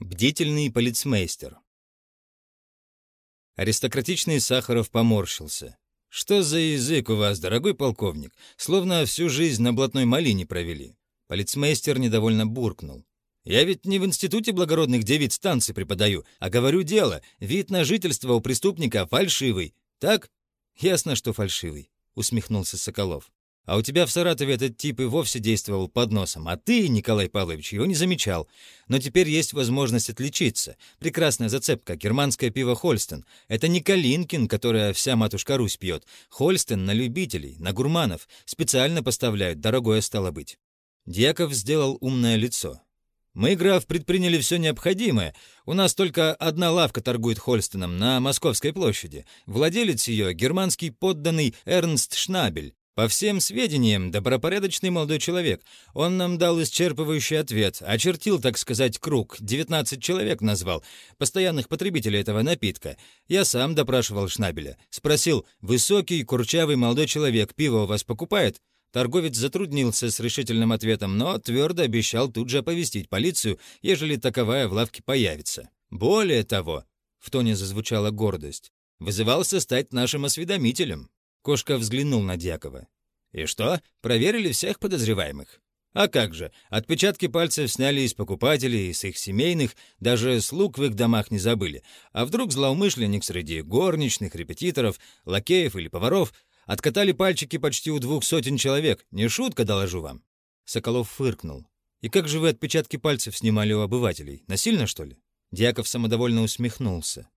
Бдительный полицмейстер. Аристократичный Сахаров поморщился. «Что за язык у вас, дорогой полковник? Словно всю жизнь на блатной малине провели». Полицмейстер недовольно буркнул. «Я ведь не в институте благородных девиц танцы преподаю, а говорю дело. Вид на жительство у преступника фальшивый. Так?» «Ясно, что фальшивый», — усмехнулся Соколов. А у тебя в Саратове этот тип и вовсе действовал под носом, а ты, Николай Павлович, его не замечал. Но теперь есть возможность отличиться. Прекрасная зацепка, германское пиво Хольстен. Это не Калинкин, которое вся матушка Русь пьет. Хольстен на любителей, на гурманов. Специально поставляют, дорогое стало быть. Дьяков сделал умное лицо. «Мы, граф, предприняли все необходимое. У нас только одна лавка торгует Хольстеном на Московской площади. Владелец ее — германский подданный Эрнст Шнабель. По всем сведениям, добропорядочный молодой человек. Он нам дал исчерпывающий ответ, очертил, так сказать, круг, 19 человек назвал, постоянных потребителей этого напитка. Я сам допрашивал Шнабеля. Спросил, высокий, курчавый молодой человек пиво у вас покупает? Торговец затруднился с решительным ответом, но твердо обещал тут же оповестить полицию, ежели таковая в лавке появится. Более того, в тоне зазвучала гордость, вызывался стать нашим осведомителем. Кошка взглянул на Дьякова. «И что, проверили всех подозреваемых?» «А как же, отпечатки пальцев сняли из покупателей, из их семейных, даже слуг в их домах не забыли. А вдруг злоумышленник среди горничных, репетиторов, лакеев или поваров откатали пальчики почти у двух сотен человек? Не шутка, доложу вам». Соколов фыркнул. «И как же вы отпечатки пальцев снимали у обывателей? Насильно, что ли?» Дьяков самодовольно усмехнулся.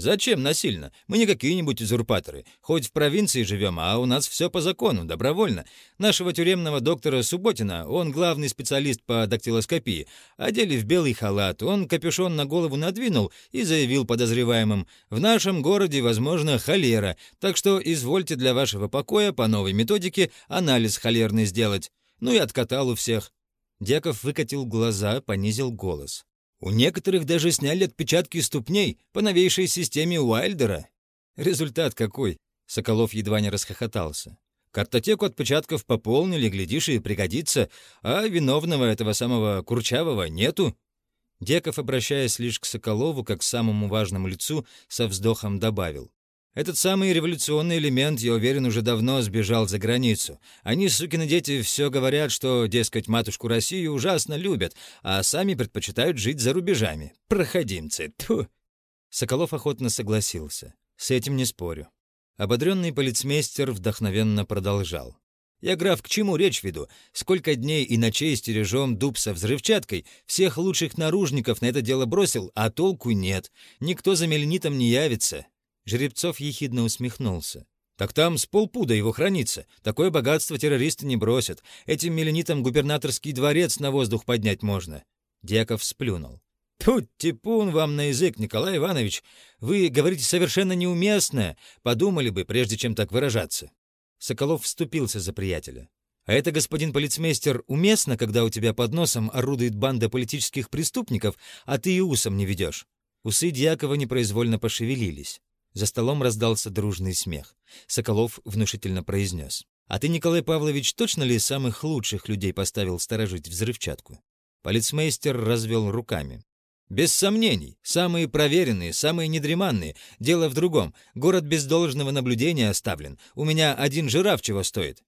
Зачем насильно? Мы не какие-нибудь узурпаторы. Хоть в провинции живем, а у нас все по закону, добровольно. Нашего тюремного доктора Субботина, он главный специалист по дактилоскопии, одели в белый халат, он капюшон на голову надвинул и заявил подозреваемым, в нашем городе, возможно, холера, так что извольте для вашего покоя по новой методике анализ холерный сделать. Ну и откатал у всех. Дяков выкатил глаза, понизил голос. У некоторых даже сняли отпечатки ступней по новейшей системе Уайлдера. Результат какой? Соколов едва не расхохотался. Картотеку отпечатков пополнили, глядишь, и пригодится, а виновного этого самого Курчавого нету. Деков, обращаясь лишь к Соколову, как к самому важному лицу, со вздохом добавил. Этот самый революционный элемент, я уверен, уже давно сбежал за границу. Они, сукины дети, все говорят, что, дескать, матушку Россию ужасно любят, а сами предпочитают жить за рубежами. Проходимцы, тьфу!» Соколов охотно согласился. «С этим не спорю». Ободренный полицмейстер вдохновенно продолжал. «Я, граф, к чему речь веду? Сколько дней и ночей стережем дуб со взрывчаткой, всех лучших наружников на это дело бросил, а толку нет. Никто за мельнитом не явится. Жеребцов ехидно усмехнулся. «Так там с полпуда его хранится. Такое богатство террористы не бросят. Этим меленитом губернаторский дворец на воздух поднять можно». Дьяков сплюнул. «Тут типун вам на язык, Николай Иванович. Вы говорите совершенно неуместно. Подумали бы, прежде чем так выражаться». Соколов вступился за приятеля. «А это, господин полицмейстер, уместно, когда у тебя под носом орудует банда политических преступников, а ты и усом не ведешь?» Усы Дьякова непроизвольно пошевелились. За столом раздался дружный смех. Соколов внушительно произнес. «А ты, Николай Павлович, точно ли самых лучших людей поставил сторожить взрывчатку?» Полицмейстер развел руками. «Без сомнений. Самые проверенные, самые недреманные. Дело в другом. Город без должного наблюдения оставлен. У меня один жираф чего стоит».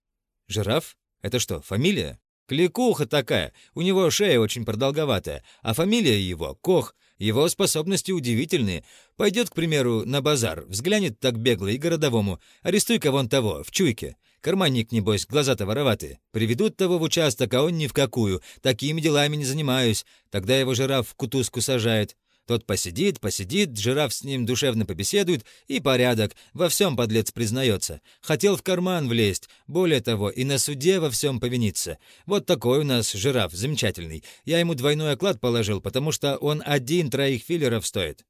«Жираф? Это что, фамилия?» «Кликуха такая. У него шея очень продолговатая. А фамилия его — Кох. Его способности удивительные. Пойдет, к примеру, на базар, взглянет так бегло и городовому. Арестуй-ка вон того, в чуйке. Карманник, небось, глаза-то вороватые. Приведут того в участок, а он ни в какую. Такими делами не занимаюсь. Тогда его жираф в кутузку сажает. Тот посидит, посидит, жираф с ним душевно побеседует, и порядок, во всем подлец признается. Хотел в карман влезть, более того, и на суде во всем повиниться. Вот такой у нас жираф, замечательный. Я ему двойной оклад положил, потому что он один троих филлеров стоит.